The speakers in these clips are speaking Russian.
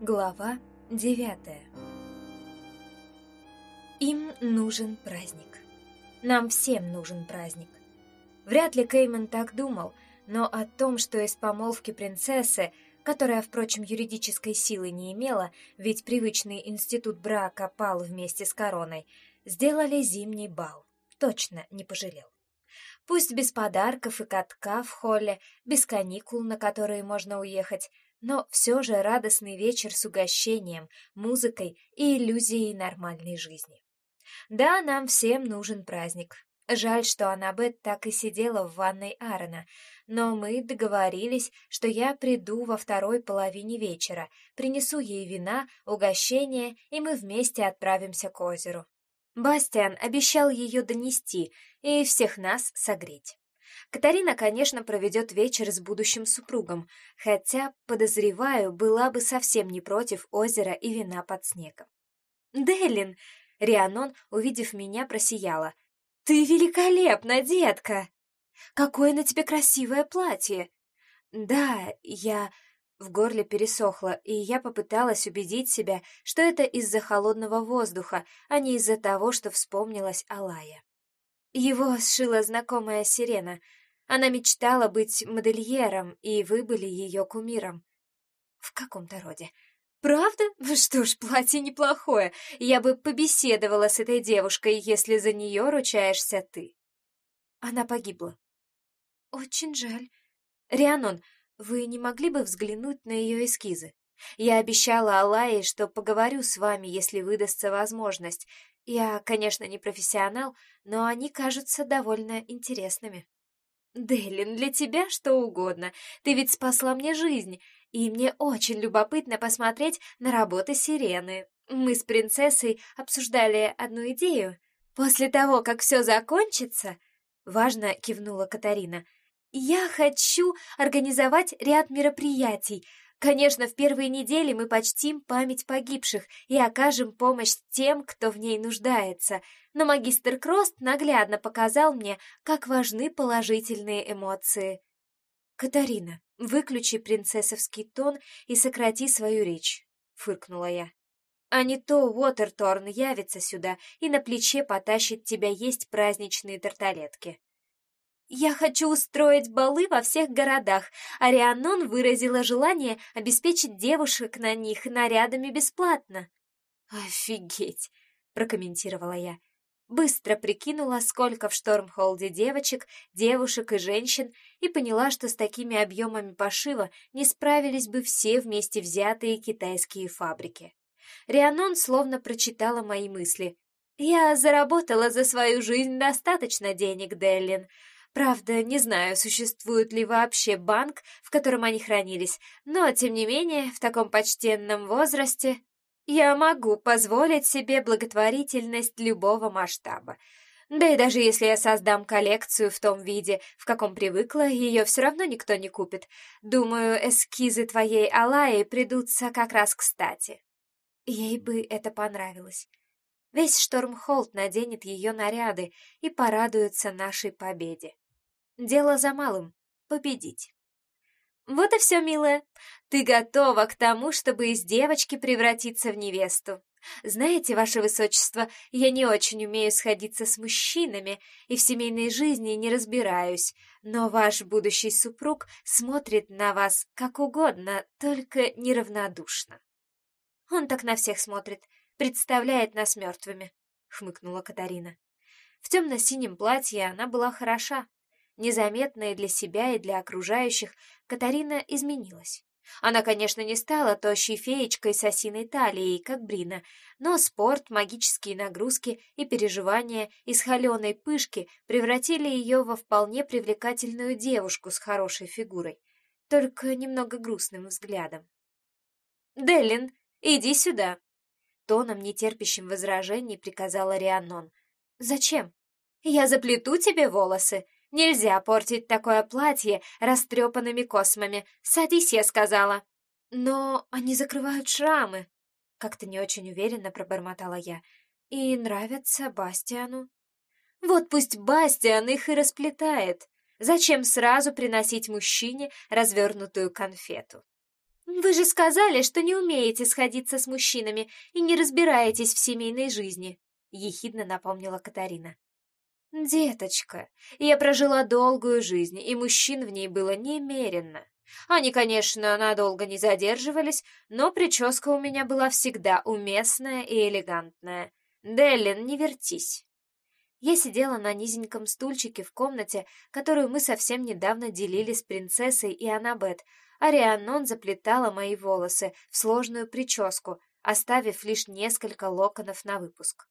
Глава девятая Им нужен праздник. Нам всем нужен праздник. Вряд ли Кейман так думал, но о том, что из помолвки принцессы, которая, впрочем, юридической силы не имела, ведь привычный институт брака пал вместе с короной, сделали зимний бал, точно не пожалел. Пусть без подарков и катка в холле, без каникул, на которые можно уехать, но все же радостный вечер с угощением, музыкой и иллюзией нормальной жизни. Да, нам всем нужен праздник. Жаль, что Аннабет так и сидела в ванной Аарона, но мы договорились, что я приду во второй половине вечера, принесу ей вина, угощение, и мы вместе отправимся к озеру. Бастиан обещал ее донести и всех нас согреть. Катарина, конечно, проведет вечер с будущим супругом, хотя, подозреваю, была бы совсем не против озера и вина под снегом. «Делин!» — Рианон, увидев меня, просияла. «Ты великолепна, детка! Какое на тебе красивое платье!» «Да, я...» В горле пересохло, и я попыталась убедить себя, что это из-за холодного воздуха, а не из-за того, что вспомнилась Алая. Его сшила знакомая Сирена. Она мечтала быть модельером, и вы были ее кумиром. В каком-то роде. Правда? Что ж, платье неплохое. Я бы побеседовала с этой девушкой, если за нее ручаешься ты. Она погибла. Очень жаль. Рианон, вы не могли бы взглянуть на ее эскизы? Я обещала Аллае, что поговорю с вами, если выдастся возможность, я, конечно, не профессионал, но они кажутся довольно интересными. Делин, для тебя что угодно. Ты ведь спасла мне жизнь, и мне очень любопытно посмотреть на работы Сирены. Мы с принцессой обсуждали одну идею. После того, как все закончится, важно кивнула Катарина. Я хочу организовать ряд мероприятий, Конечно, в первые недели мы почтим память погибших и окажем помощь тем, кто в ней нуждается, но магистр Крост наглядно показал мне, как важны положительные эмоции. «Катарина, выключи принцессовский тон и сократи свою речь», — фыркнула я. «А не то Уотерторн явится сюда и на плече потащит тебя есть праздничные тарталетки». «Я хочу устроить балы во всех городах», а Рианон выразила желание обеспечить девушек на них нарядами бесплатно. «Офигеть!» — прокомментировала я. Быстро прикинула, сколько в Штормхолде девочек, девушек и женщин, и поняла, что с такими объемами пошива не справились бы все вместе взятые китайские фабрики. Рианон словно прочитала мои мысли. «Я заработала за свою жизнь достаточно денег, Деллин. Правда, не знаю, существует ли вообще банк, в котором они хранились, но, тем не менее, в таком почтенном возрасте я могу позволить себе благотворительность любого масштаба. Да и даже если я создам коллекцию в том виде, в каком привыкла, ее все равно никто не купит. Думаю, эскизы твоей Алаи придутся как раз кстати. Ей бы это понравилось. Весь Штормхолд наденет ее наряды и порадуется нашей победе. Дело за малым — победить. Вот и все, милая. Ты готова к тому, чтобы из девочки превратиться в невесту. Знаете, ваше высочество, я не очень умею сходиться с мужчинами и в семейной жизни не разбираюсь, но ваш будущий супруг смотрит на вас как угодно, только неравнодушно. Он так на всех смотрит, представляет нас мертвыми, — хмыкнула Катарина. В темно-синем платье она была хороша, Незаметная для себя и для окружающих, Катарина изменилась. Она, конечно, не стала тощей феечкой с осиной талией, как Брина, но спорт, магические нагрузки и переживания из холеной пышки превратили ее во вполне привлекательную девушку с хорошей фигурой, только немного грустным взглядом. «Деллин, иди сюда!» Тоном, нетерпящим возражений, приказала Рианон. «Зачем? Я заплету тебе волосы, Нельзя портить такое платье растрепанными космами. Садись, я сказала. Но они закрывают шрамы. Как-то не очень уверенно пробормотала я. И нравятся Бастиану. Вот пусть Бастиан их и расплетает. Зачем сразу приносить мужчине развернутую конфету? «Вы же сказали, что не умеете сходиться с мужчинами и не разбираетесь в семейной жизни», — ехидно напомнила Катарина. «Деточка, я прожила долгую жизнь, и мужчин в ней было немерено. Они, конечно, надолго не задерживались, но прическа у меня была всегда уместная и элегантная. Деллин, не вертись!» Я сидела на низеньком стульчике в комнате, которую мы совсем недавно делили с принцессой и Аннабет, а Рианнон заплетала мои волосы в сложную прическу, оставив лишь несколько локонов на выпуск.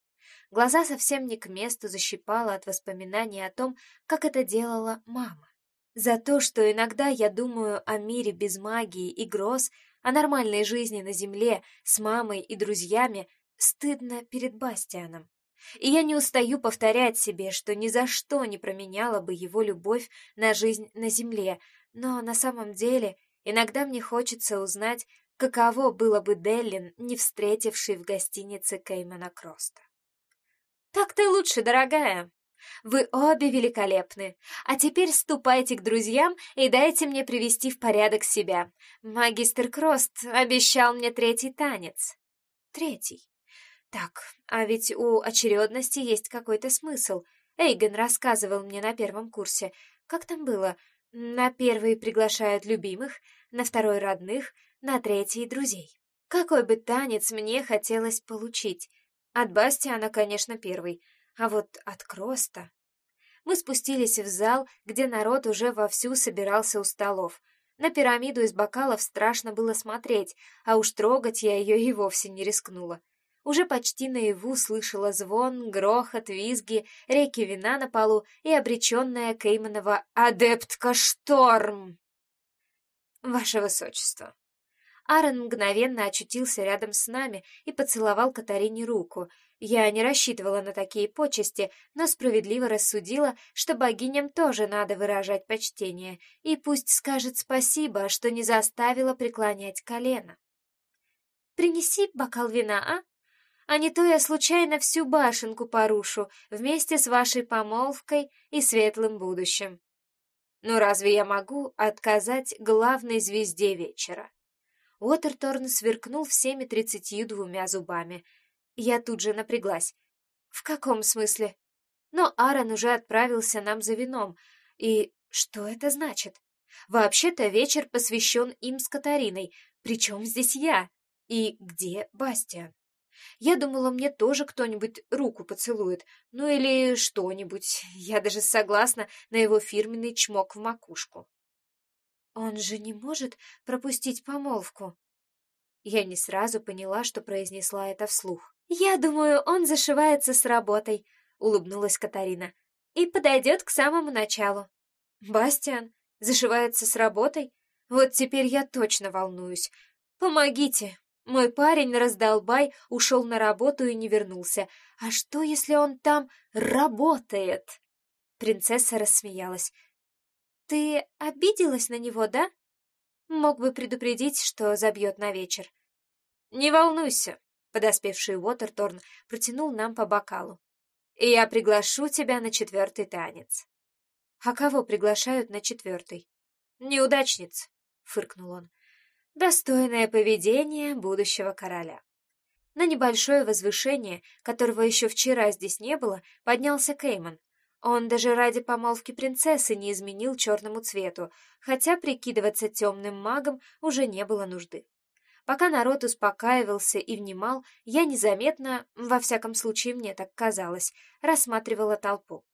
Глаза совсем не к месту защипала от воспоминаний о том, как это делала мама. За то, что иногда я думаю о мире без магии и гроз, о нормальной жизни на земле с мамой и друзьями, стыдно перед Бастианом. И я не устаю повторять себе, что ни за что не променяла бы его любовь на жизнь на земле, но на самом деле иногда мне хочется узнать, каково было бы Деллин, не встретивший в гостинице Кеймана Кроста. «Так ты лучше, дорогая. Вы обе великолепны. А теперь ступайте к друзьям и дайте мне привести в порядок себя. Магистр Крост обещал мне третий танец». «Третий. Так, а ведь у очередности есть какой-то смысл. Эйген рассказывал мне на первом курсе. Как там было? На первый приглашают любимых, на второй — родных, на третий — друзей. Какой бы танец мне хотелось получить? От Бастиана, конечно, первый, а вот от Кроста... Мы спустились в зал, где народ уже вовсю собирался у столов. На пирамиду из бокалов страшно было смотреть, а уж трогать я ее и вовсе не рискнула. Уже почти наяву слышала звон, грохот, визги, реки вина на полу и обреченная Кейманова «Адептка Шторм!» «Ваше Высочество!» Аарон мгновенно очутился рядом с нами и поцеловал Катарине руку. Я не рассчитывала на такие почести, но справедливо рассудила, что богиням тоже надо выражать почтение, и пусть скажет спасибо, что не заставила преклонять колено. «Принеси бокал вина, а?» а не то я случайно всю башенку порушу вместе с вашей помолвкой и светлым будущим. Но разве я могу отказать главной звезде вечера? Уотерторн сверкнул всеми тридцатью двумя зубами. Я тут же напряглась. В каком смысле? Но Аарон уже отправился нам за вином. И что это значит? Вообще-то вечер посвящен им с Катариной. Причем здесь я? И где Бастиан? Я думала, мне тоже кто-нибудь руку поцелует, ну или что-нибудь. Я даже согласна на его фирменный чмок в макушку. Он же не может пропустить помолвку. Я не сразу поняла, что произнесла это вслух. «Я думаю, он зашивается с работой», — улыбнулась Катарина. «И подойдет к самому началу». «Бастиан зашивается с работой? Вот теперь я точно волнуюсь. Помогите, мой парень раздолбай ушел на работу и не вернулся. А что, если он там работает? Принцесса рассмеялась. Ты обиделась на него, да? Мог бы предупредить, что забьет на вечер. Не волнуйся, подоспевший Уотерторн протянул нам по бокалу. И я приглашу тебя на четвертый танец. А кого приглашают на четвертый? Неудачниц, фыркнул он. Достойное поведение будущего короля. На небольшое возвышение, которого еще вчера здесь не было, поднялся Кейман. Он даже ради помолвки принцессы не изменил черному цвету, хотя прикидываться темным магом уже не было нужды. Пока народ успокаивался и внимал, я незаметно, во всяком случае мне так казалось, рассматривала толпу.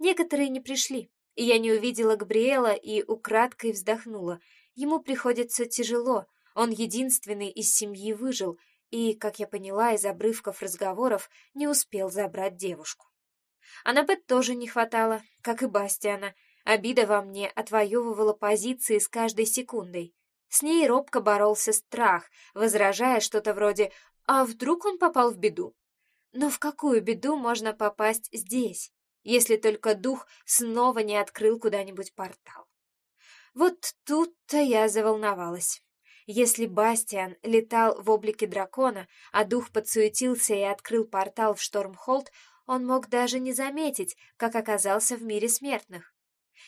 Некоторые не пришли, и я не увидела Габриэла и украдкой вздохнула, Ему приходится тяжело, он единственный из семьи выжил и, как я поняла из обрывков разговоров, не успел забрать девушку. Аннабет тоже не хватало, как и Бастиана. Обида во мне отвоевывала позиции с каждой секундой. С ней робко боролся страх, возражая что-то вроде «А вдруг он попал в беду?» Но в какую беду можно попасть здесь, если только дух снова не открыл куда-нибудь портал? Вот тут-то я заволновалась. Если Бастиан летал в облике дракона, а дух подсуетился и открыл портал в Штормхолд, он мог даже не заметить, как оказался в мире смертных.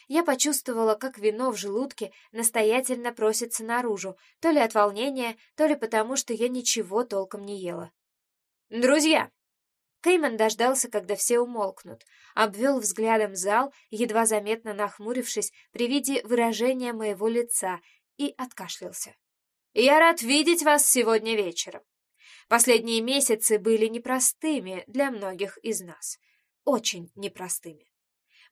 я почувствовала, как вино в желудке настоятельно просится наружу, то ли от волнения, то ли потому, что я ничего толком не ела. «Друзья!» Кейман дождался, когда все умолкнут, обвел взглядом зал, едва заметно нахмурившись при виде выражения моего лица, и откашлялся. «Я рад видеть вас сегодня вечером. Последние месяцы были непростыми для многих из нас. Очень непростыми.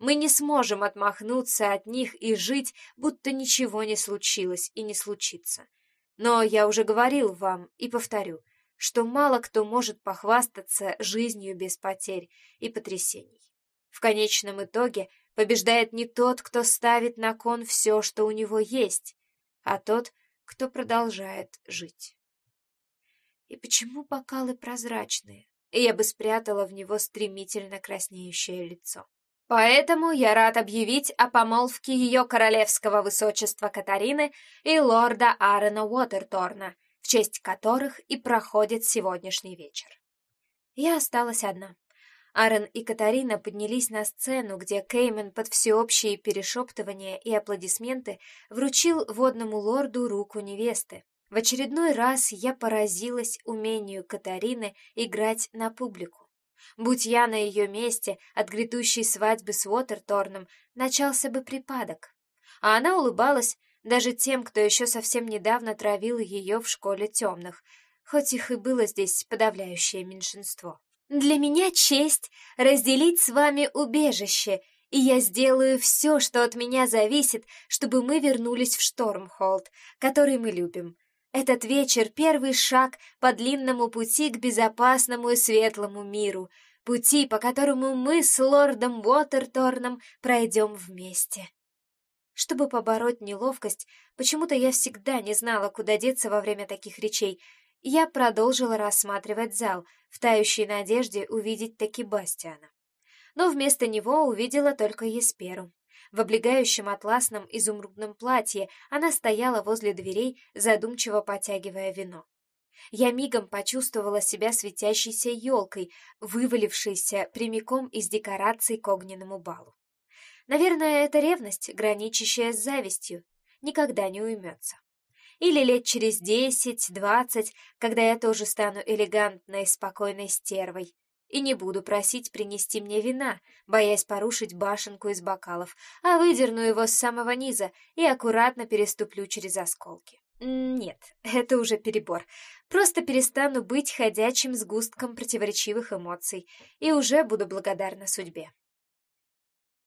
Мы не сможем отмахнуться от них и жить, будто ничего не случилось и не случится. Но я уже говорил вам и повторю, что мало кто может похвастаться жизнью без потерь и потрясений. В конечном итоге побеждает не тот, кто ставит на кон все, что у него есть, а тот, кто продолжает жить. И почему бокалы прозрачные? И я бы спрятала в него стремительно краснеющее лицо. Поэтому я рад объявить о помолвке ее королевского высочества Катарины и лорда Аарона Уотерторна, в честь которых и проходит сегодняшний вечер. Я осталась одна. Аарон и Катарина поднялись на сцену, где Кеймен под всеобщие перешептывания и аплодисменты вручил водному лорду руку невесты. В очередной раз я поразилась умению Катарины играть на публику. Будь я на ее месте, от грядущей свадьбы с Уотерторном начался бы припадок. А она улыбалась даже тем, кто еще совсем недавно травил ее в школе темных, хоть их и было здесь подавляющее меньшинство. «Для меня честь разделить с вами убежище, и я сделаю все, что от меня зависит, чтобы мы вернулись в Штормхолд, который мы любим. Этот вечер — первый шаг по длинному пути к безопасному и светлому миру, пути, по которому мы с лордом Уотерторном пройдем вместе. Чтобы побороть неловкость, почему-то я всегда не знала, куда деться во время таких речей, я продолжила рассматривать зал, в тающей надежде увидеть таки Бастиана. Но вместо него увидела только Есперу. В облегающем атласном изумрудном платье она стояла возле дверей, задумчиво потягивая вино. Я мигом почувствовала себя светящейся елкой, вывалившейся прямиком из декораций к огненному балу. Наверное, это ревность, граничащая с завистью, никогда не уймется. Или лет через десять-двадцать, когда я тоже стану элегантной, спокойной стервой, и не буду просить принести мне вина, боясь порушить башенку из бокалов, а выдерну его с самого низа и аккуратно переступлю через осколки. Нет, это уже перебор. Просто перестану быть ходячим сгустком противоречивых эмоций и уже буду благодарна судьбе.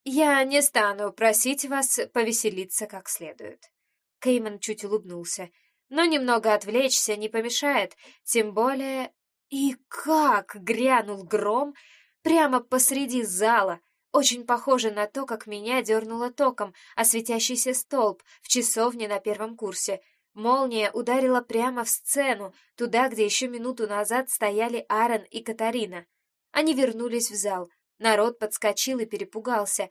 Я не стану просить вас повеселиться как следует. Кейман чуть улыбнулся. Но немного отвлечься не помешает, тем более и как грянул гром прямо посреди зала, очень похоже на то, как меня дернуло током, а светящийся столб в часовне на первом курсе. Молния ударила прямо в сцену, туда, где еще минуту назад стояли Аарон и Катарина. Они вернулись в зал. Народ подскочил и перепугался.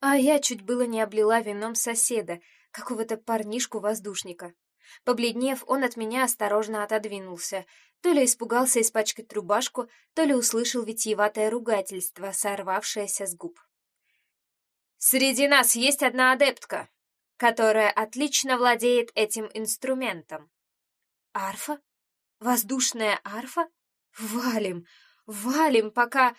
А я чуть было не облила вином соседа, какого-то парнишку-воздушника. Побледнев, он от меня осторожно отодвинулся. То ли испугался испачкать рубашку, то ли услышал витиеватое ругательство, сорвавшееся с губ. «Среди нас есть одна адептка, которая отлично владеет этим инструментом». «Арфа? Воздушная арфа? Валим, валим, пока...»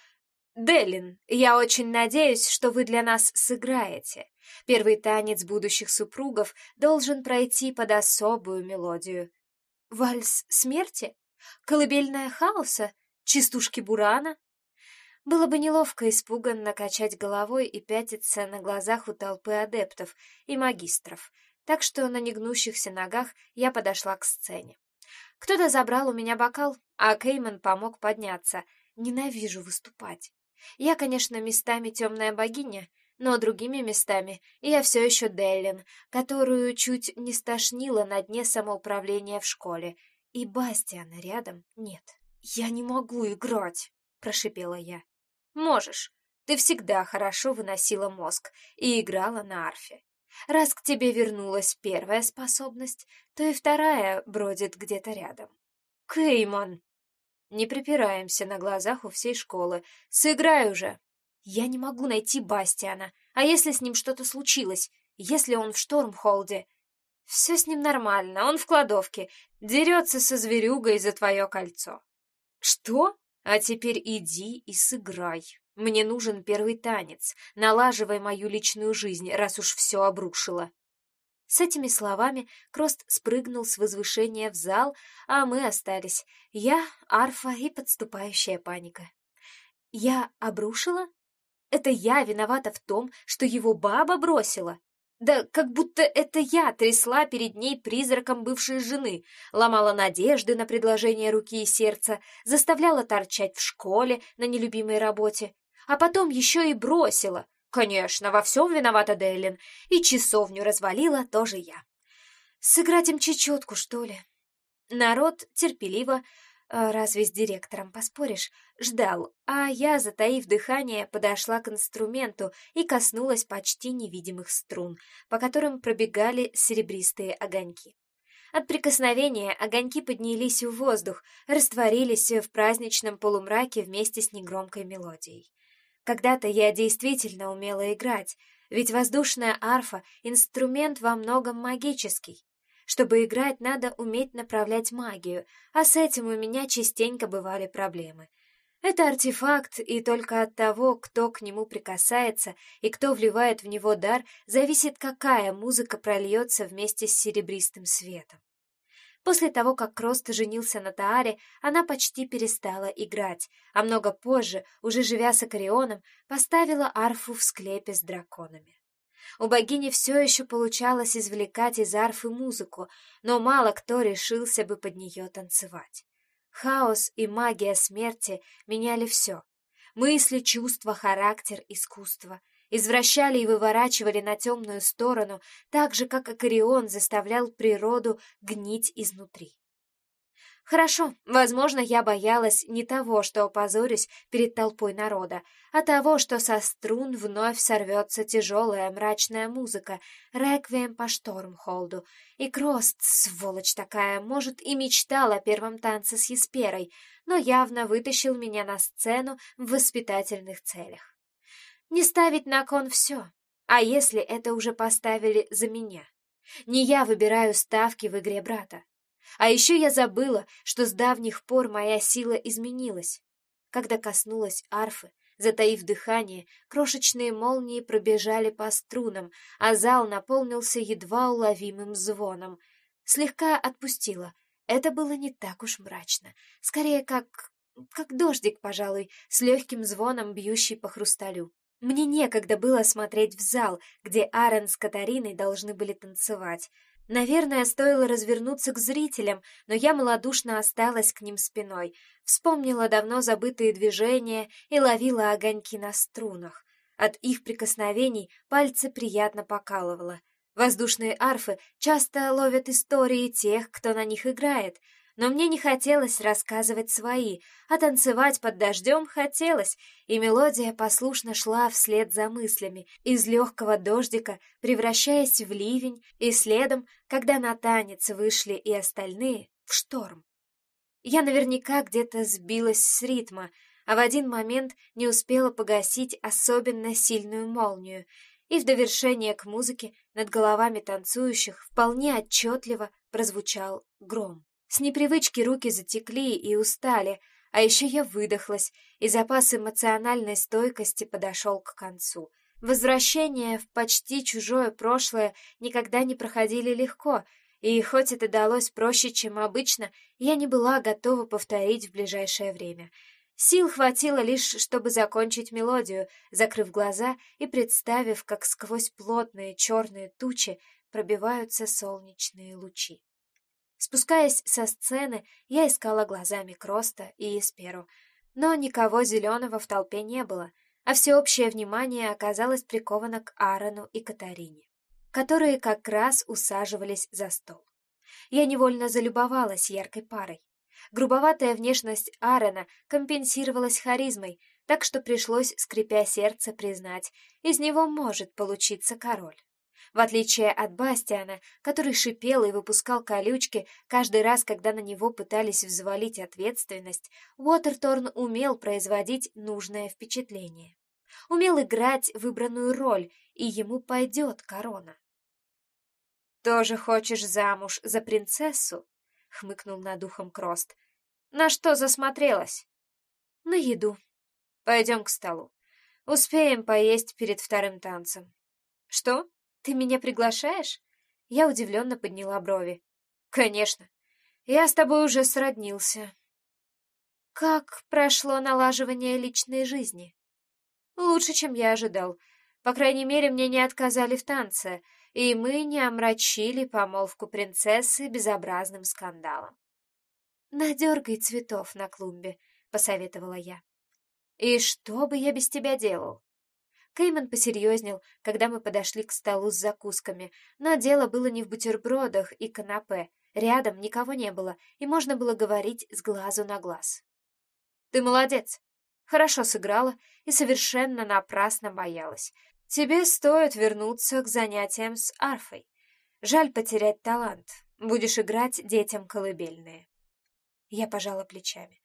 «Делин, я очень надеюсь, что вы для нас сыграете. Первый танец будущих супругов должен пройти под особую мелодию. Вальс смерти? Колыбельная хаоса? Частушки Бурана? Было бы неловко испуганно качать головой и пятиться на глазах у толпы адептов и магистров, так что на негнущихся ногах я подошла к сцене. Кто-то забрал у меня бокал, а Кейман помог подняться. Ненавижу выступать. Я, конечно, местами темная богиня, но другими местами я все еще Деллин, которую чуть не стошнило на дне самоуправления в школе, и Бастиана рядом нет. «Я не могу играть!» — прошипела я. «Можешь. Ты всегда хорошо выносила мозг и играла на арфе. Раз к тебе вернулась первая способность, то и вторая бродит где-то рядом. Кейман!» «Не припираемся на глазах у всей школы. Сыграй уже!» Я не могу найти Бастиана. А если с ним что-то случилось? Если он в Штормхолде? Все с ним нормально, он в кладовке. Дерется со зверюгой за твое кольцо. Что? А теперь иди и сыграй. Мне нужен первый танец. Налаживай мою личную жизнь, раз уж все обрушило. С этими словами Крост спрыгнул с возвышения в зал, а мы остались. Я, арфа и подступающая паника. Я обрушила? Это я виновата в том, что его баба бросила? Да как будто это я трясла перед ней призраком бывшей жены, ломала надежды на предложение руки и сердца, заставляла торчать в школе на нелюбимой работе, а потом еще и бросила. Конечно, во всем виновата Дейлин, и часовню развалила тоже я. Сыграть им чечетку, что ли? Народ терпеливо а разве с директором поспоришь? Ждал, а я, затаив дыхание, подошла к инструменту и коснулась почти невидимых струн, по которым пробегали серебристые огоньки. От прикосновения огоньки поднялись в воздух, растворились в праздничном полумраке вместе с негромкой мелодией. Когда-то я действительно умела играть, ведь воздушная арфа — инструмент во многом магический. Чтобы играть, надо уметь направлять магию, а с этим у меня частенько бывали проблемы. Это артефакт, и только от того, кто к нему прикасается и кто вливает в него дар, зависит, какая музыка прольется вместе с серебристым светом. После того, как Крост женился на Тааре, она почти перестала играть, а много позже, уже живя с Акарионом, поставила арфу в склепе с драконами. У богини все еще получалось извлекать из арфы музыку, но мало кто решился бы под нее танцевать. Хаос и магия смерти меняли все. Мысли, чувства, характер, искусство. Извращали и выворачивали на темную сторону, так же, как Акарион заставлял природу гнить изнутри. Хорошо, возможно, я боялась не того, что опозорюсь перед толпой народа, а того, что со струн вновь сорвется тяжелая мрачная музыка, реквием по Штормхолду. И Крост, сволочь такая, может, и мечтал о первом танце с Есперой, но явно вытащил меня на сцену в воспитательных целях. Не ставить на кон все, а если это уже поставили за меня? Не я выбираю ставки в игре брата. А еще я забыла, что с давних пор моя сила изменилась. Когда коснулась арфы, затаив дыхание, крошечные молнии пробежали по струнам, а зал наполнился едва уловимым звоном. Слегка отпустила. Это было не так уж мрачно. Скорее, как... как дождик, пожалуй, с легким звоном, бьющий по хрусталю. Мне некогда было смотреть в зал, где Аарон с Катариной должны были танцевать. Наверное, стоило развернуться к зрителям, но я малодушно осталась к ним спиной, вспомнила давно забытые движения и ловила огоньки на струнах. От их прикосновений пальцы приятно покалывало. Воздушные арфы часто ловят истории тех, кто на них играет — но мне не хотелось рассказывать свои, а танцевать под дождем хотелось, и мелодия послушно шла вслед за мыслями, из легкого дождика превращаясь в ливень, и следом, когда на танец вышли и остальные, в шторм. Я наверняка где-то сбилась с ритма, а в один момент не успела погасить особенно сильную молнию, и в довершение к музыке над головами танцующих вполне отчетливо прозвучал гром. С непривычки руки затекли и устали, а еще я выдохлась, и запас эмоциональной стойкости подошел к концу. Возвращения в почти чужое прошлое никогда не проходили легко, и хоть это далось проще, чем обычно, я не была готова повторить в ближайшее время. Сил хватило лишь, чтобы закончить мелодию, закрыв глаза и представив, как сквозь плотные черные тучи пробиваются солнечные лучи. Спускаясь со сцены, я искала глазами Кроста и Эсперу, но никого зеленого в толпе не было, а всеобщее внимание оказалось приковано к Аарону и Катарине, которые как раз усаживались за стол. Я невольно залюбовалась яркой парой. Грубоватая внешность Аарона компенсировалась харизмой, так что пришлось, скрипя сердце, признать, из него может получиться король. В отличие от Бастиана, который шипел и выпускал колючки каждый раз, когда на него пытались взвалить ответственность, Уотерторн умел производить нужное впечатление. умел играть выбранную роль, и ему пойдет корона. «Тоже хочешь замуж за принцессу?» — хмыкнул над ухом Крост. «На что засмотрелась?» «На еду. Пойдем к столу. Успеем поесть перед вторым танцем». «Что? Ты меня приглашаешь?» Я удивленно подняла брови. «Конечно. Я с тобой уже сроднился». «Как прошло налаживание личной жизни?» «Лучше, чем я ожидал. По крайней мере, мне не отказали в танце, и мы не омрачили помолвку принцессы безобразным скандалом». «Надергай цветов на клумбе», — посоветовала я. «И что бы я без тебя делал?» Кейман посерьезнел, когда мы подошли к столу с закусками, но дело было не в бутербродах и канапе. Рядом никого не было, и можно было говорить с глазу на глаз. «Ты молодец!» Хорошо сыграла и совершенно напрасно боялась. Тебе стоит вернуться к занятиям с арфой. Жаль потерять талант. Будешь играть детям колыбельные. Я пожала плечами.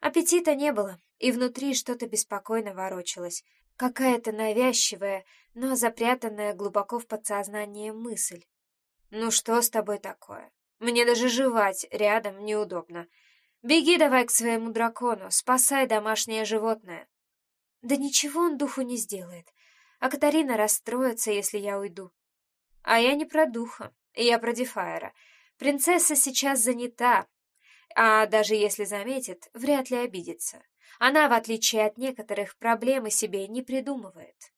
Аппетита не было, и внутри что-то беспокойно ворочалось. Какая-то навязчивая, но запрятанная глубоко в подсознании мысль. «Ну что с тобой такое? Мне даже жевать рядом неудобно. Беги давай к своему дракону, спасай домашнее животное». «Да ничего он духу не сделает, а Катарина расстроится, если я уйду». «А я не про духа, я про Дефайра. Принцесса сейчас занята, а даже если заметит, вряд ли обидится. Она, в отличие от некоторых, проблемы себе не придумывает.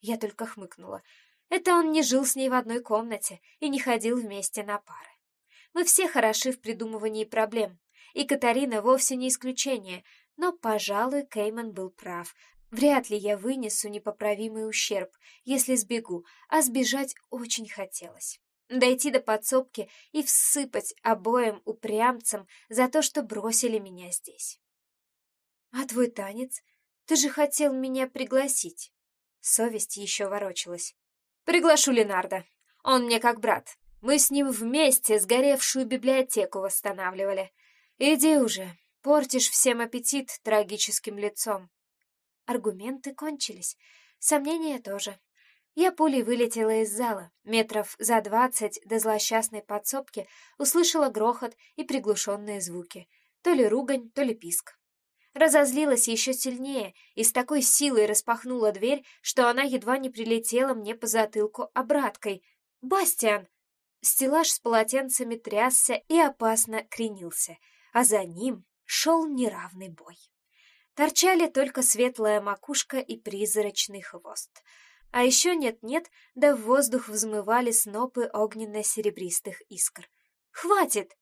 Я только хмыкнула. Это он не жил с ней в одной комнате и не ходил вместе на пары. Мы все хороши в придумывании проблем, и Катарина вовсе не исключение, но, пожалуй, Кейман был прав. Вряд ли я вынесу непоправимый ущерб, если сбегу, а сбежать очень хотелось дойти до подсобки и всыпать обоим упрямцам за то, что бросили меня здесь. «А твой танец? Ты же хотел меня пригласить!» Совесть еще ворочалась. «Приглашу Ленарда. Он мне как брат. Мы с ним вместе сгоревшую библиотеку восстанавливали. Иди уже, портишь всем аппетит трагическим лицом». Аргументы кончились, сомнения тоже. Я пулей вылетела из зала. Метров за двадцать до злосчастной подсобки услышала грохот и приглушенные звуки. То ли ругань, то ли писк. Разозлилась еще сильнее и с такой силой распахнула дверь, что она едва не прилетела мне по затылку обраткой. «Бастиан!» Стеллаж с полотенцами трясся и опасно кренился, а за ним шел неравный бой. Торчали только светлая макушка и призрачный хвост — а еще нет-нет, да в воздух взмывали снопы огненно-серебристых искр. «Хватит!»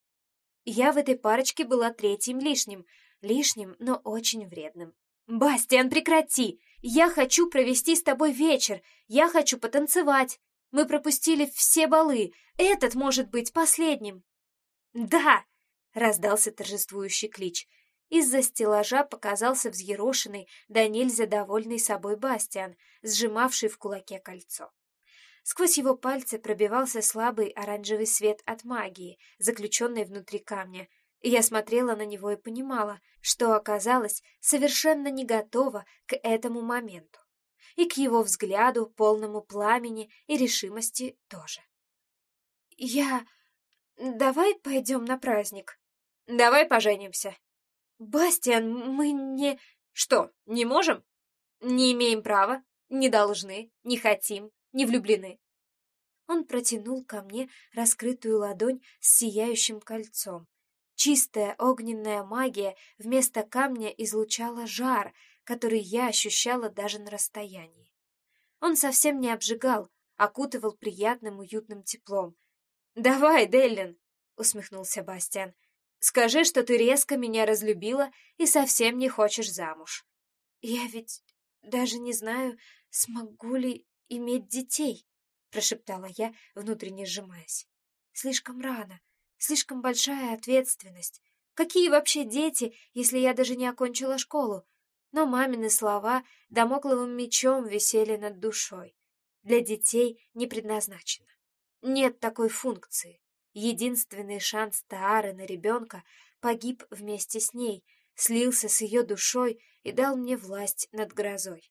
Я в этой парочке была третьим лишним, лишним, но очень вредным. «Бастиан, прекрати! Я хочу провести с тобой вечер, я хочу потанцевать. Мы пропустили все балы, этот может быть последним». «Да!» — раздался торжествующий клич — из-за стеллажа показался взъерошенный, да нельзя довольный собой Бастиан, сжимавший в кулаке кольцо. Сквозь его пальцы пробивался слабый оранжевый свет от магии, заключенной внутри камня, я смотрела на него и понимала, что оказалась совершенно не готова к этому моменту. И к его взгляду, полному пламени и решимости тоже. «Я... Давай пойдем на праздник?» «Давай поженимся», «Бастиан, мы не...» «Что, не можем?» «Не имеем права, не должны, не хотим, не влюблены». Он протянул ко мне раскрытую ладонь с сияющим кольцом. Чистая огненная магия вместо камня излучала жар, который я ощущала даже на расстоянии. Он совсем не обжигал, окутывал приятным уютным теплом. «Давай, Деллин!» — усмехнулся Бастиан. Скажи, что ты резко меня разлюбила и совсем не хочешь замуж. Я ведь даже не знаю, смогу ли иметь детей, прошептала я, внутренне сжимаясь. Слишком рано, слишком большая ответственность. Какие вообще дети, если я даже не окончила школу? Но мамины слова домокловым мечом висели над душой. Для детей не предназначено. Нет такой функции. Единственный шанс Таары на ребенка погиб вместе с ней, слился с ее душой и дал мне власть над грозой.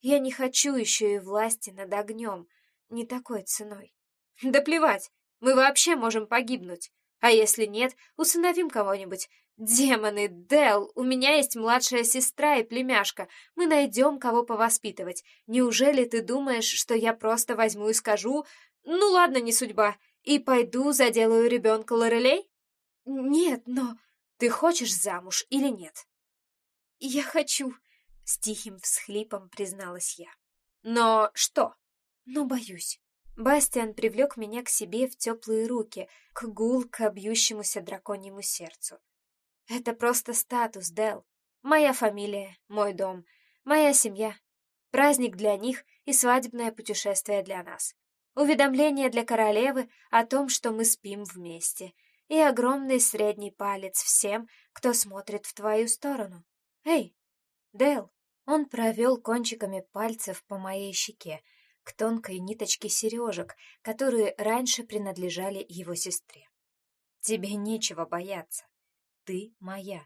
Я не хочу еще и власти над огнем, не такой ценой. Да плевать, мы вообще можем погибнуть. А если нет, усыновим кого-нибудь. Демоны, Дел, у меня есть младшая сестра и племяшка. Мы найдем, кого повоспитывать. Неужели ты думаешь, что я просто возьму и скажу, ну ладно, не судьба, и пойду заделаю ребенка Лорелей? Нет, но ты хочешь замуж или нет? Я хочу, с тихим всхлипом призналась я. Но что? Но боюсь. Бастиан привлек меня к себе в теплые руки, к гулко бьющемуся драконьему сердцу. Это просто статус, Дел. Моя фамилия, мой дом, моя семья. Праздник для них и свадебное путешествие для нас. Уведомление для королевы о том, что мы спим вместе. И огромный средний палец всем, кто смотрит в твою сторону. Эй, Дэл! Он провел кончиками пальцев по моей щеке, к тонкой ниточке сережек, которые раньше принадлежали его сестре. Тебе нечего бояться. Ты моя.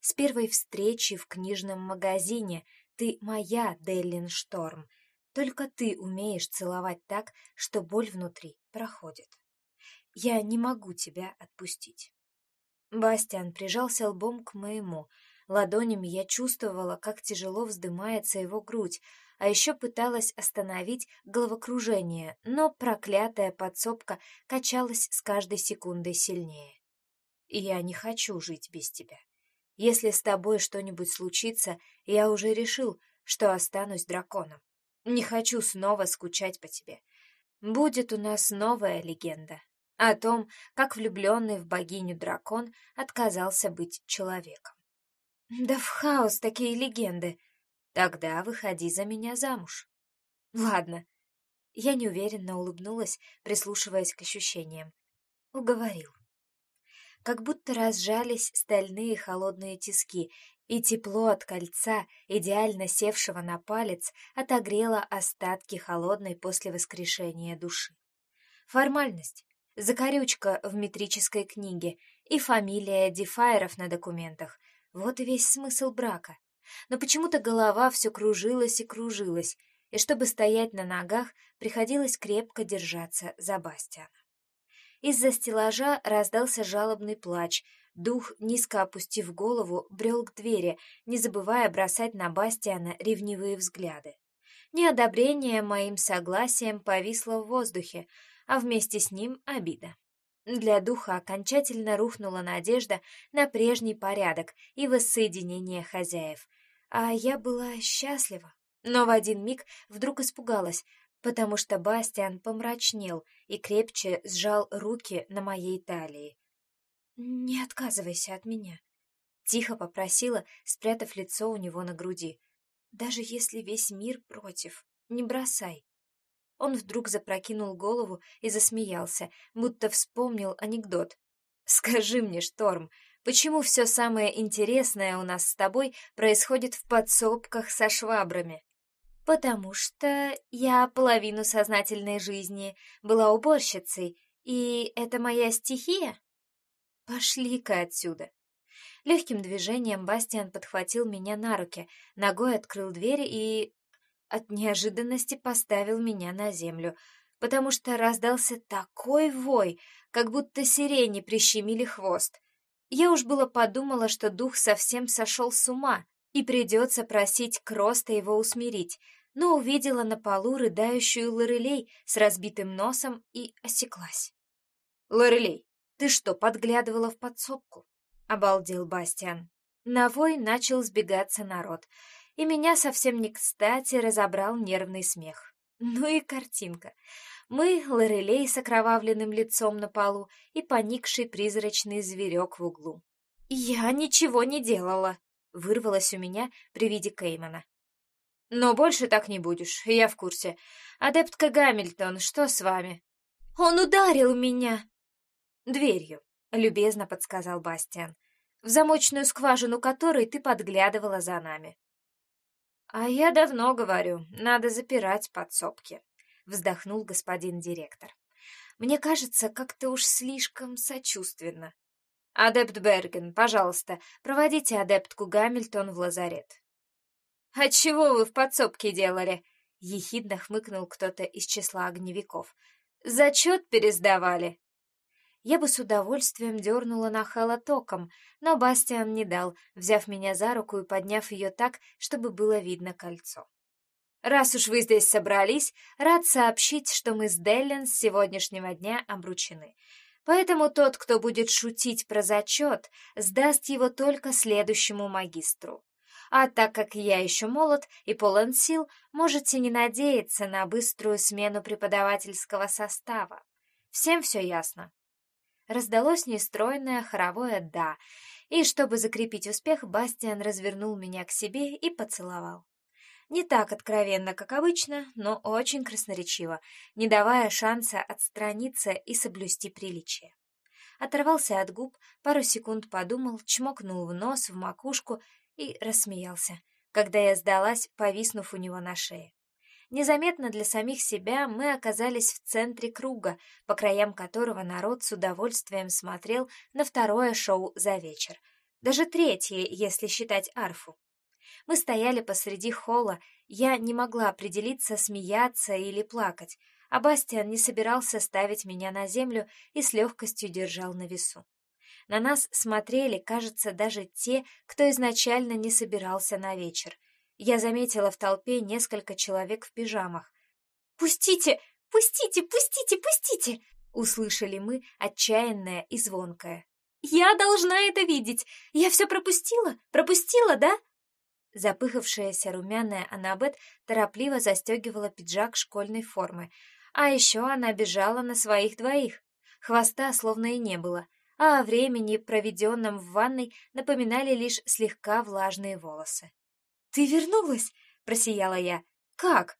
С первой встречи в книжном магазине ты моя, Деллин Шторм. Только ты умеешь целовать так, что боль внутри проходит. Я не могу тебя отпустить. Бастиан прижался лбом к моему, Ладонями я чувствовала, как тяжело вздымается его грудь, а еще пыталась остановить головокружение, но проклятая подсобка качалась с каждой секундой сильнее. Я не хочу жить без тебя. Если с тобой что-нибудь случится, я уже решил, что останусь драконом. Не хочу снова скучать по тебе. Будет у нас новая легенда о том, как влюбленный в богиню дракон отказался быть человеком. Да в хаос такие легенды. Тогда выходи за меня замуж. Ладно. Я неуверенно улыбнулась, прислушиваясь к ощущениям. Уговорил. Как будто разжались стальные холодные тиски, и тепло от кольца, идеально севшего на палец, отогрело остатки холодной после воскрешения души. Формальность, закорючка в метрической книге и фамилия Дефайров на документах — вот и весь смысл брака. Но почему-то голова все кружилась и кружилась, и чтобы стоять на ногах, приходилось крепко держаться за Бастиана. Из-за стеллажа раздался жалобный плач. Дух, низко опустив голову, брел к двери, не забывая бросать на Бастиана ревнивые взгляды. Неодобрение моим согласием повисло в воздухе, а вместе с ним обида. Для духа окончательно рухнула надежда на прежний порядок и воссоединение хозяев. А я была счастлива. Но в один миг вдруг испугалась, потому что Бастиан помрачнел и крепче сжал руки на моей талии. «Не отказывайся от меня», — тихо попросила, спрятав лицо у него на груди. «Даже если весь мир против, не бросай. Он вдруг запрокинул голову и засмеялся, будто вспомнил анекдот. «Скажи мне, Шторм, почему все самое интересное у нас с тобой происходит в подсобках со швабрами?» «Потому что я половину сознательной жизни была уборщицей, и это моя стихия?» «Пошли-ка отсюда!» Легким движением Бастиан подхватил меня на руки, ногой открыл дверь и от неожиданности поставил меня на землю, потому что раздался такой вой, как будто сирени прищемили хвост. Я уж было подумала, что дух совсем сошел с ума, и придется просить Кроста его усмирить, но увидела на полу рыдающую Лорелей с разбитым носом и осеклась. «Лорелей, ты что, подглядывала в подсобку?» — обалдел Бастиан. На вой начал сбегаться народ — и меня совсем не кстати разобрал нервный смех. Ну и картинка. Мы, Лорелей с окровавленным лицом на полу и поникший призрачный зверек в углу. «Я ничего не делала», — вырвалось у меня при виде Кеймана. «Но больше так не будешь, я в курсе. Адептка Гамильтон, что с вами?» «Он ударил меня!» «Дверью», — любезно подсказал Бастиан, «в замочную скважину которой ты подглядывала за нами». «А я давно говорю, надо запирать подсобки», — вздохнул господин директор. «Мне кажется, как-то уж слишком сочувственно. Адепт Берген, пожалуйста, проводите адептку Гамильтон в лазарет». «А чего вы в подсобке делали?» — ехидно хмыкнул кто-то из числа огневиков. «Зачет пересдавали?» Я бы с удовольствием дернула Нахала током, но Бастиан не дал, взяв меня за руку и подняв ее так, чтобы было видно кольцо. «Раз уж вы здесь собрались, рад сообщить, что мы с Деллен с сегодняшнего дня обручены. Поэтому тот, кто будет шутить про зачет, сдаст его только следующему магистру. А так как я еще молод и полон сил, можете не надеяться на быструю смену преподавательского состава. Всем все ясно?» Раздалось нестройное хоровое «да», и, чтобы закрепить успех, Бастиан развернул меня к себе и поцеловал. Не так откровенно, как обычно, но очень красноречиво, не давая шанса отстраниться и соблюсти приличие. Оторвался от губ, пару секунд подумал, чмокнул в нос, в макушку и рассмеялся, когда я сдалась, повиснув у него на шее. Незаметно для самих себя мы оказались в центре круга, по краям которого народ с удовольствием смотрел на второе шоу за вечер. Даже третье, если считать арфу. Мы стояли посреди холла, я не могла определиться, смеяться или плакать, а Бастиан не собирался ставить меня на землю и с легкостью держал на весу. На нас смотрели, кажется, даже те, кто изначально не собирался на вечер — я заметила в толпе несколько человек в пижамах. «Пустите! Пустите! Пустите! Пустите!» Услышали мы, отчаянное и звонкое. «Я должна это видеть! Я все пропустила! Пропустила, да?» Запыхавшаяся румяная Аннабет торопливо застегивала пиджак школьной формы, а еще она бежала на своих двоих. Хвоста словно и не было, а о времени, проведенном в ванной, напоминали лишь слегка влажные волосы. «Ты вернулась?» — просияла я. «Как?»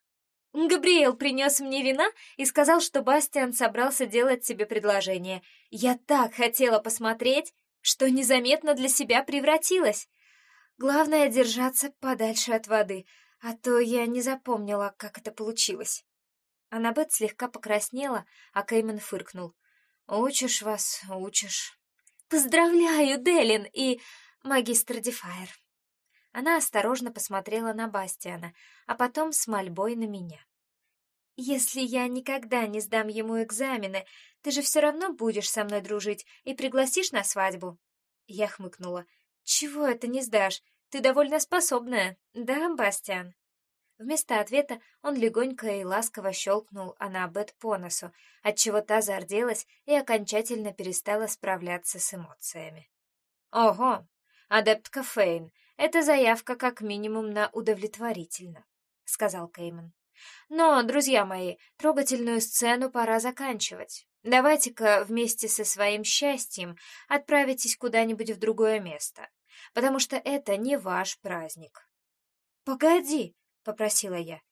«Габриэл принес мне вина и сказал, что Бастиан собрался делать тебе предложение. Я так хотела посмотреть, что незаметно для себя превратилась. Главное — держаться подальше от воды, а то я не запомнила, как это получилось». Аннабет слегка покраснела, а Кейман фыркнул. «Учишь вас, учишь». «Поздравляю, Делин и магистр Дефайр», она осторожно посмотрела на Бастиана, а потом с мольбой на меня. «Если я никогда не сдам ему экзамены, ты же все равно будешь со мной дружить и пригласишь на свадьбу?» Я хмыкнула. «Чего это не сдашь? Ты довольно способная, да, Бастиан?» Вместо ответа он легонько и ласково щелкнул Аннабет по носу, отчего та зарделась и окончательно перестала справляться с эмоциями. «Ого! Адептка Фейн, это заявка как минимум на удовлетворительно, сказал Кейман. Но, друзья мои, трогательную сцену пора заканчивать. Давайте-ка вместе со своим счастьем отправитесь куда-нибудь в другое место, потому что это не ваш праздник. Погоди, попросила я.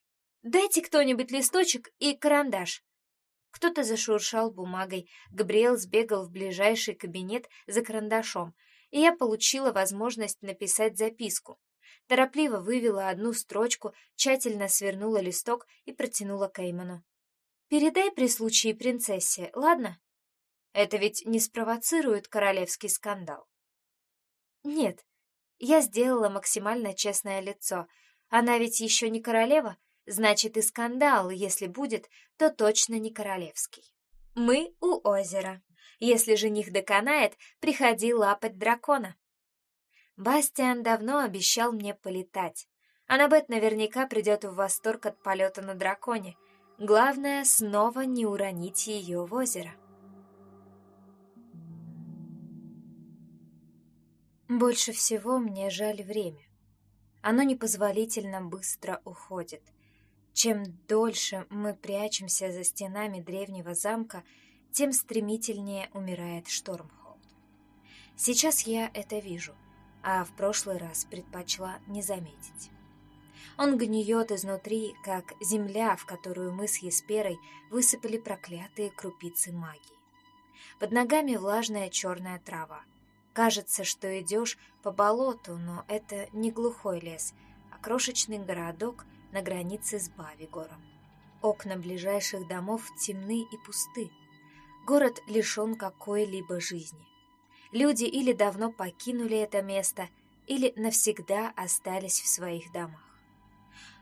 Дайте кто-нибудь листочек и карандаш. Кто-то зашуршал бумагой. Габриэл сбегал в ближайший кабинет за карандашом и я получила возможность написать записку. Торопливо вывела одну строчку, тщательно свернула листок и протянула Кейману. «Передай при случае принцессе, ладно? Это ведь не спровоцирует королевский скандал». «Нет, я сделала максимально честное лицо. Она ведь еще не королева, значит и скандал, если будет, то точно не королевский. Мы у озера». Если жених доконает, приходи лапать дракона. Бастиан давно обещал мне полетать. Аннабет наверняка придет в восторг от полета на драконе. Главное, снова не уронить ее в озеро. Больше всего мне жаль время. Оно непозволительно быстро уходит. Чем дольше мы прячемся за стенами древнего замка, тем стремительнее умирает Штормхолд. Сейчас я это вижу, а в прошлый раз предпочла не заметить. Он гниет изнутри, как земля, в которую мы с Есперой высыпали проклятые крупицы магии. Под ногами влажная черная трава. Кажется, что идешь по болоту, но это не глухой лес, а крошечный городок на границе с Бавигором. Окна ближайших домов темны и пусты, Город лишен какой-либо жизни. Люди или давно покинули это место, или навсегда остались в своих домах.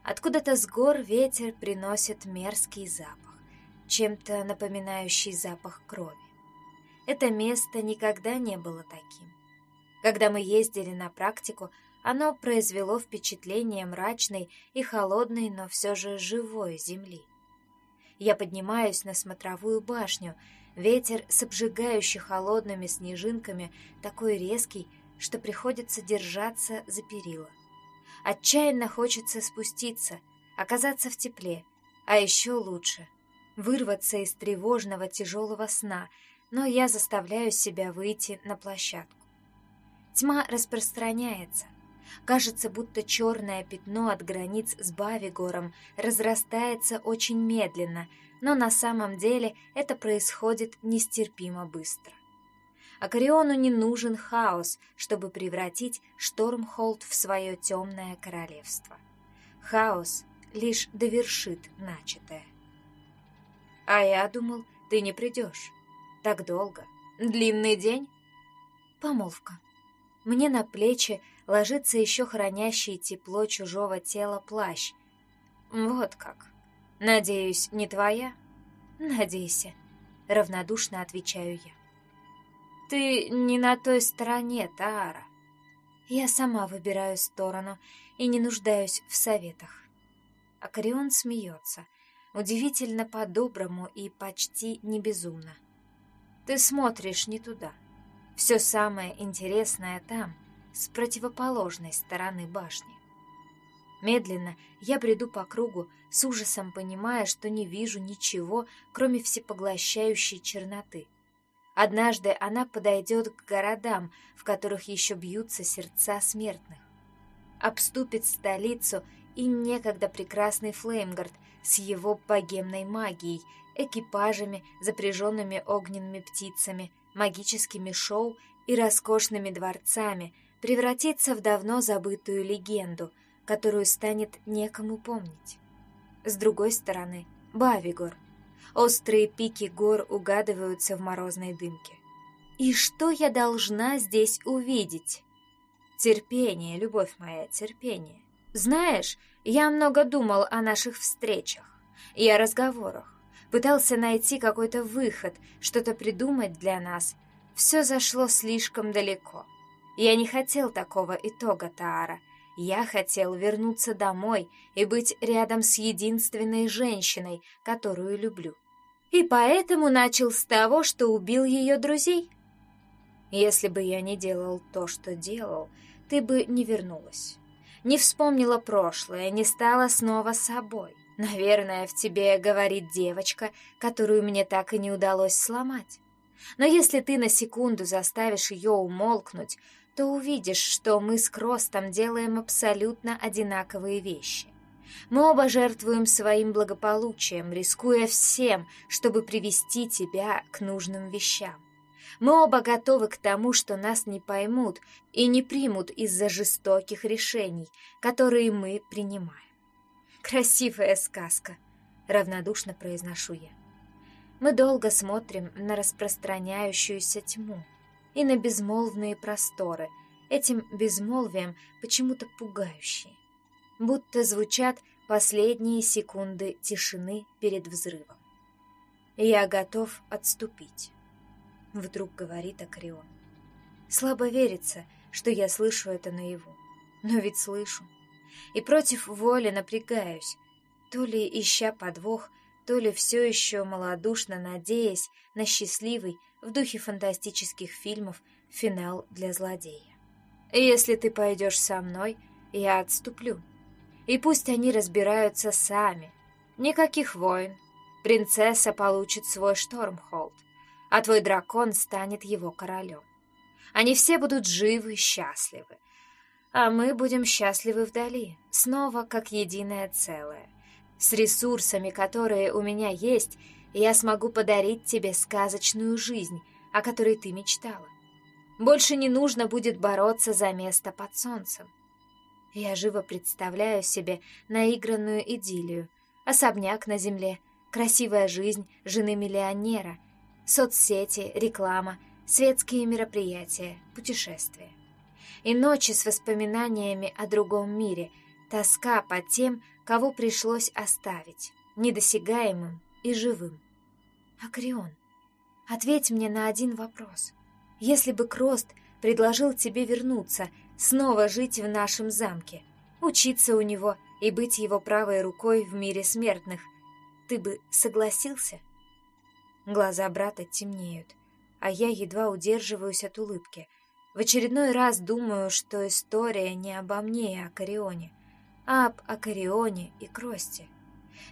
Откуда-то с гор ветер приносит мерзкий запах, чем-то напоминающий запах крови. Это место никогда не было таким. Когда мы ездили на практику, оно произвело впечатление мрачной и холодной, но все же живой земли. Я поднимаюсь на смотровую башню, ветер с обжигающе холодными снежинками такой резкий, что приходится держаться за перила. Отчаянно хочется спуститься, оказаться в тепле, а еще лучше — вырваться из тревожного тяжелого сна, но я заставляю себя выйти на площадку. Тьма распространяется. Кажется, будто черное пятно от границ с Бавигором разрастается очень медленно, но на самом деле это происходит нестерпимо быстро. Акариону не нужен хаос, чтобы превратить Штормхолд в свое темное королевство. Хаос лишь довершит начатое. А я думал, ты не придешь. Так долго. Длинный день? Помолвка. Мне на плечи ложится еще хранящий тепло чужого тела плащ. Вот как. Надеюсь, не твоя? Надейся. Равнодушно отвечаю я. Ты не на той стороне, Тара. Я сама выбираю сторону и не нуждаюсь в советах. Акарион смеется, удивительно по-доброму и почти не безумно. Ты смотришь не туда. Все самое интересное там, с противоположной стороны башни. Медленно я бреду по кругу, с ужасом понимая, что не вижу ничего, кроме всепоглощающей черноты — Однажды она подойдет к городам, в которых еще бьются сердца смертных. Обступит столицу и некогда прекрасный Флеймгард с его богемной магией, экипажами, запряженными огненными птицами, магическими шоу и роскошными дворцами, превратится в давно забытую легенду, которую станет некому помнить. С другой стороны, Бавигор — Острые пики гор угадываются в морозной дымке. И что я должна здесь увидеть? Терпение, любовь моя, терпение. Знаешь, я много думал о наших встречах и о разговорах. Пытался найти какой-то выход, что-то придумать для нас. Все зашло слишком далеко. Я не хотел такого итога, Таара. Я хотел вернуться домой и быть рядом с единственной женщиной, которую люблю. И поэтому начал с того, что убил ее друзей. Если бы я не делал то, что делал, ты бы не вернулась. Не вспомнила прошлое, не стала снова собой. Наверное, в тебе говорит девочка, которую мне так и не удалось сломать. Но если ты на секунду заставишь ее умолкнуть, то увидишь, что мы с Кростом делаем абсолютно одинаковые вещи. Мы оба жертвуем своим благополучием, рискуя всем, чтобы привести тебя к нужным вещам. Мы оба готовы к тому, что нас не поймут и не примут из-за жестоких решений, которые мы принимаем. Красивая сказка, равнодушно произношу я. Мы долго смотрим на распространяющуюся тьму, и на безмолвные просторы, этим безмолвием почему-то пугающие. Будто звучат последние секунды тишины перед взрывом. «Я готов отступить», — вдруг говорит Акрион. Слабо верится, что я слышу это наяву, но ведь слышу. И против воли напрягаюсь, то ли ища подвох, то ли все еще малодушно надеясь на счастливый, в духе фантастических фильмов финал для злодея. «Если ты пойдешь со мной, я отступлю. И пусть они разбираются сами. Никаких войн. Принцесса получит свой Штормхолд, а твой дракон станет его королем. Они все будут живы и счастливы, а мы будем счастливы вдали, снова как единое целое. С ресурсами, которые у меня есть, я смогу подарить тебе сказочную жизнь, о которой ты мечтала. Больше не нужно будет бороться за место под солнцем. Я живо представляю себе наигранную идиллию, особняк на земле, красивая жизнь жены миллионера, соцсети, реклама, светские мероприятия, путешествия. И ночи с воспоминаниями о другом мире, Тоска по тем, кого пришлось оставить, недосягаемым и живым. Акрион, ответь мне на один вопрос. Если бы Крост предложил тебе вернуться, снова жить в нашем замке, учиться у него и быть его правой рукой в мире смертных, ты бы согласился? Глаза брата темнеют, а я едва удерживаюсь от улыбки. В очередной раз думаю, что история не обо мне и Акарионе, а об Акарионе и Кросте.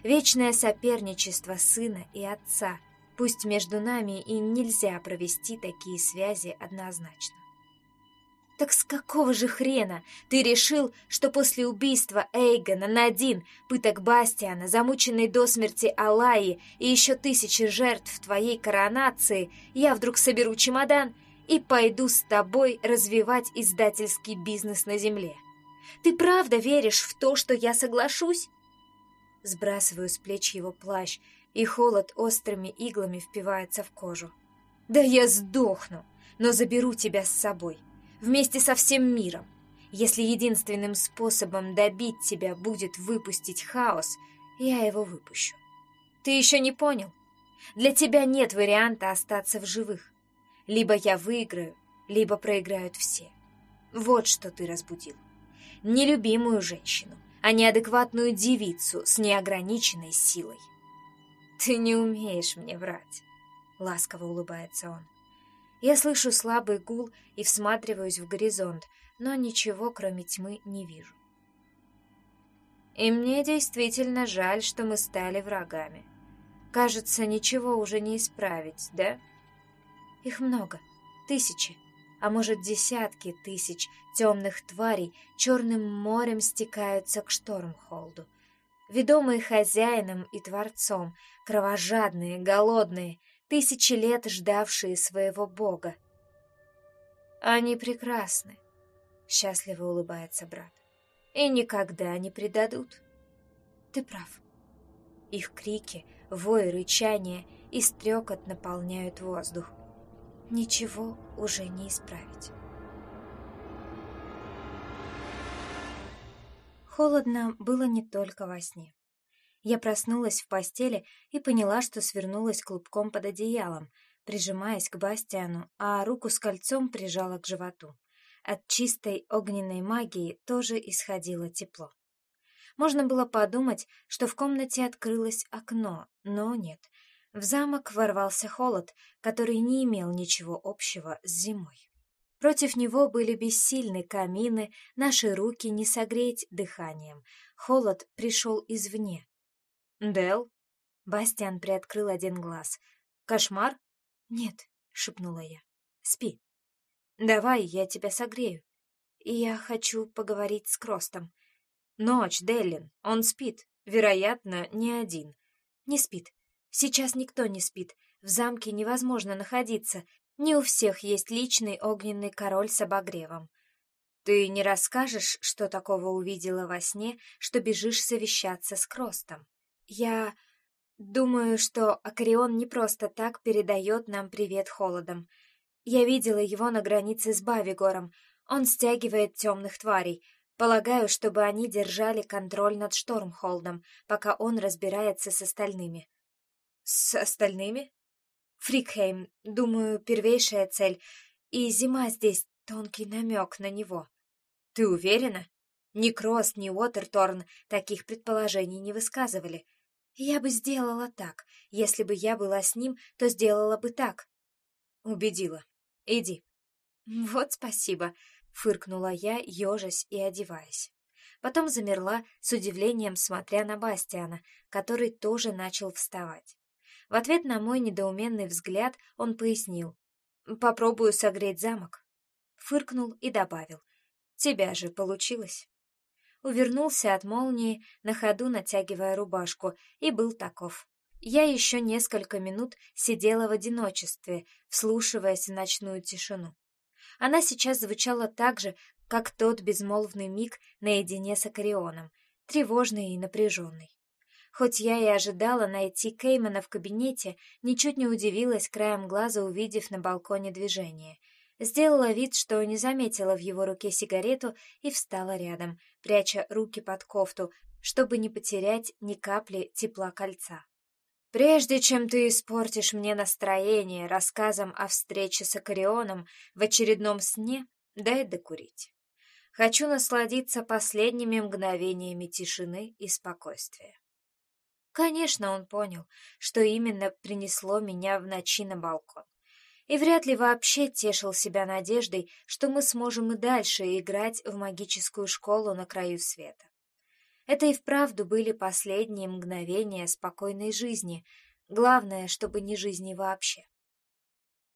Вечное соперничество сына и отца, пусть между нами и нельзя провести такие связи однозначно. Так с какого же хрена ты решил, что после убийства Эйгона, Надин, пыток Бастиана, замученной до смерти Алаи и еще тысячи жертв твоей коронации, я вдруг соберу чемодан и пойду с тобой развивать издательский бизнес на земле? Ты правда веришь в то, что я соглашусь? Сбрасываю с плеч его плащ, и холод острыми иглами впивается в кожу. Да я сдохну, но заберу тебя с собой вместе со всем миром. Если единственным способом добить тебя будет выпустить хаос, я его выпущу. Ты еще не понял? Для тебя нет варианта остаться в живых. Либо я выиграю, либо проиграют все. Вот что ты разбудил. Нелюбимую женщину, а неадекватную девицу с неограниченной силой. Ты не умеешь мне врать, ласково улыбается он. Я слышу слабый гул и всматриваюсь в горизонт, но ничего, кроме тьмы, не вижу. И мне действительно жаль, что мы стали врагами. Кажется, ничего уже не исправить, да? Их много, тысячи, а может десятки тысяч темных тварей черным морем стекаются к Штормхолду. Ведомые хозяином и творцом, кровожадные, голодные, тысячи лет ждавшие своего бога. Они прекрасны, счастливо улыбается брат, и никогда не предадут. Ты прав. Их крики, вой, рычание и стрекот наполняют воздух. Ничего уже не исправить. Холодно было не только во сне. Я проснулась в постели и поняла, что свернулась клубком под одеялом, прижимаясь к Бастиану, а руку с кольцом прижала к животу. От чистой огненной магии тоже исходило тепло. Можно было подумать, что в комнате открылось окно, но нет. В замок ворвался холод, который не имел ничего общего с зимой. Против него были бессильны камины, наши руки не согреть дыханием. Холод пришел извне, Дел? Бастиан приоткрыл один глаз. Кошмар? Нет, шепнула я. Спи. Давай, я тебя согрею. Я хочу поговорить с Кростом. Ночь, Деллин. Он спит. Вероятно, не один. Не спит. Сейчас никто не спит. В замке невозможно находиться. Не у всех есть личный огненный король с обогревом. Ты не расскажешь, что такого увидела во сне, что бежишь совещаться с Кростом? Я думаю, что Акарион не просто так передает нам привет холодом. Я видела его на границе с Бавигором. Он стягивает темных тварей. Полагаю, чтобы они держали контроль над Штормхолдом, пока он разбирается с остальными. С остальными? Фрикхейм, думаю, первейшая цель. И зима здесь тонкий намек на него. Ты уверена? Ни Кросс, ни Уотерторн таких предположений не высказывали. Я бы сделала так. Если бы я была с ним, то сделала бы так. Убедила. Иди. Вот спасибо, фыркнула я, ежась и одеваясь. Потом замерла, с удивлением смотря на Бастиана, который тоже начал вставать. В ответ на мой недоуменный взгляд он пояснил. «Попробую согреть замок». Фыркнул и добавил. «Тебя же получилось» увернулся от молнии, на ходу натягивая рубашку, и был таков. Я еще несколько минут сидела в одиночестве, вслушиваясь в ночную тишину. Она сейчас звучала так же, как тот безмолвный миг наедине с Акарионом, тревожный и напряженный. Хоть я и ожидала найти Кеймана в кабинете, ничуть не удивилась краем глаза, увидев на балконе движение. Сделала вид, что не заметила в его руке сигарету и встала рядом, пряча руки под кофту, чтобы не потерять ни капли тепла кольца. «Прежде чем ты испортишь мне настроение рассказом о встрече с Акарионом в очередном сне, дай докурить. Хочу насладиться последними мгновениями тишины и спокойствия». Конечно, он понял, что именно принесло меня в ночи на балкон и вряд ли вообще тешил себя надеждой, что мы сможем и дальше играть в магическую школу на краю света. Это и вправду были последние мгновения спокойной жизни, главное, чтобы не жизни вообще.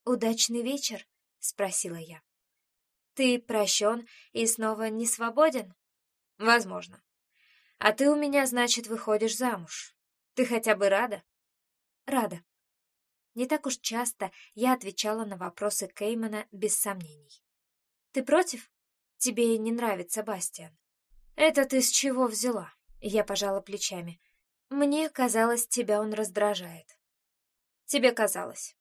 «Удачный вечер?» — спросила я. «Ты прощен и снова не свободен?» «Возможно. А ты у меня, значит, выходишь замуж. Ты хотя бы рада?» «Рада», не так уж часто я отвечала на вопросы Кеймана без сомнений. «Ты против? Тебе не нравится Бастиан?» «Это ты с чего взяла?» Я пожала плечами. «Мне казалось, тебя он раздражает». «Тебе казалось.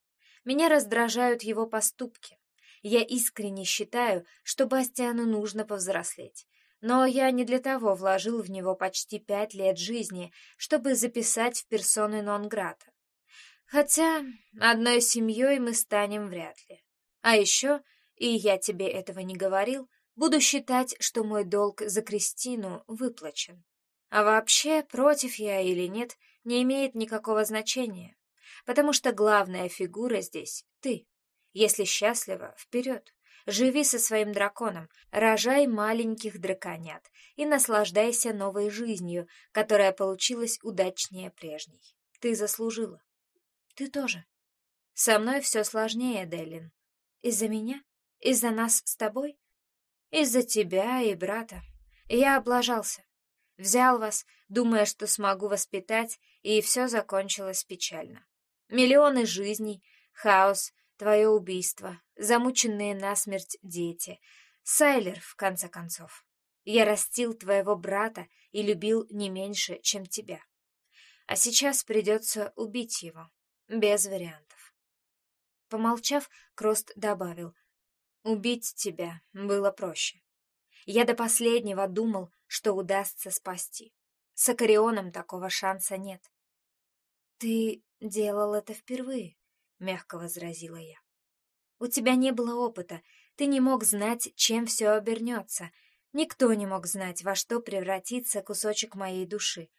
Меня раздражают его поступки. Я искренне считаю, что Бастиану нужно повзрослеть. Но я не для того вложил в него почти пять лет жизни, чтобы записать в персоны нон-грата. Хотя одной семьей мы станем вряд ли. А еще, и я тебе этого не говорил, буду считать, что мой долг за Кристину выплачен. А вообще, против я или нет, не имеет никакого значения, потому что главная фигура здесь — ты. Если счастлива, вперед. Живи со своим драконом, рожай маленьких драконят и наслаждайся новой жизнью, которая получилась удачнее прежней. Ты заслужила. Ты тоже. Со мной все сложнее, Делин. Из-за меня? Из-за нас с тобой? Из-за тебя и брата. Я облажался. Взял вас, думая, что смогу воспитать, и все закончилось печально. Миллионы жизней, хаос, твое убийство, замученные насмерть дети. Сайлер, в конце концов. Я растил твоего брата и любил не меньше, чем тебя. А сейчас придется убить его. Без вариантов. Помолчав, Крост добавил. Убить тебя было проще. Я до последнего думал, что удастся спасти. С Акарионом такого шанса нет. Ты делал это впервые, мягко возразила я. У тебя не было опыта, ты не мог знать, чем все обернется. Никто не мог знать, во что превратится кусочек моей души.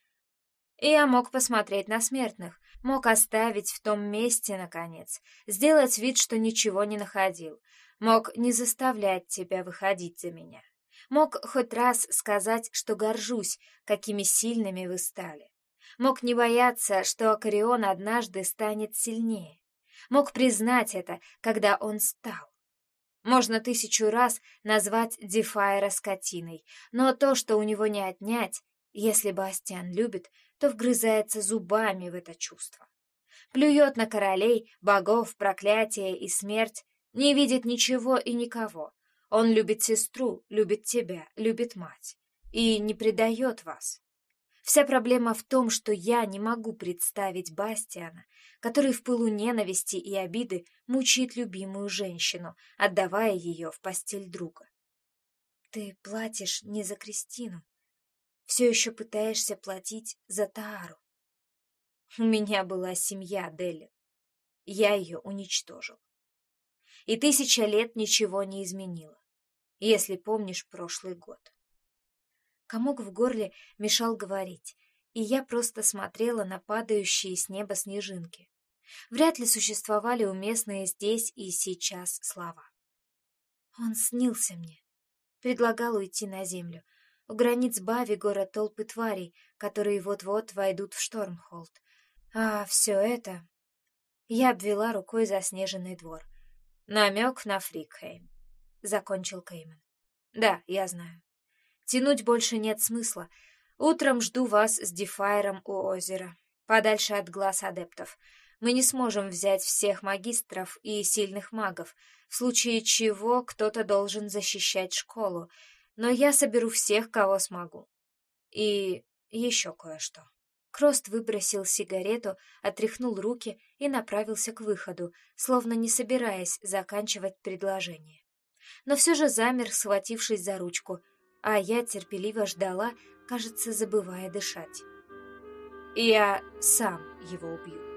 И я мог посмотреть на смертных, мог оставить в том месте, наконец, сделать вид, что ничего не находил, мог не заставлять тебя выходить за меня, мог хоть раз сказать, что горжусь, какими сильными вы стали, мог не бояться, что Акарион однажды станет сильнее, мог признать это, когда он стал. Можно тысячу раз назвать Дефайра скотиной, но то, что у него не отнять, если Бастиан любит, то вгрызается зубами в это чувство. Плюет на королей, богов, проклятие и смерть, не видит ничего и никого. Он любит сестру, любит тебя, любит мать. И не предает вас. Вся проблема в том, что я не могу представить Бастиана, который в пылу ненависти и обиды мучает любимую женщину, отдавая ее в постель друга. Ты платишь не за Кристину, все еще пытаешься платить за Таару. У меня была семья, Дели. Я ее уничтожил. И тысяча лет ничего не изменило, если помнишь прошлый год. Комок в горле мешал говорить, и я просто смотрела на падающие с неба снежинки. Вряд ли существовали уместные здесь и сейчас слова. Он снился мне, предлагал уйти на землю, у границ Бави город толпы тварей, которые вот-вот войдут в Штормхолд. А все это... Я обвела рукой заснеженный двор. Намек на Фрикхейм. Закончил Кейман. Да, я знаю. Тянуть больше нет смысла. Утром жду вас с Дефайром у озера, подальше от глаз адептов. Мы не сможем взять всех магистров и сильных магов, в случае чего кто-то должен защищать школу, но я соберу всех, кого смогу. И еще кое-что. Крост выбросил сигарету, отряхнул руки и направился к выходу, словно не собираясь заканчивать предложение. Но все же замер, схватившись за ручку, а я терпеливо ждала, кажется, забывая дышать. «Я сам его убью».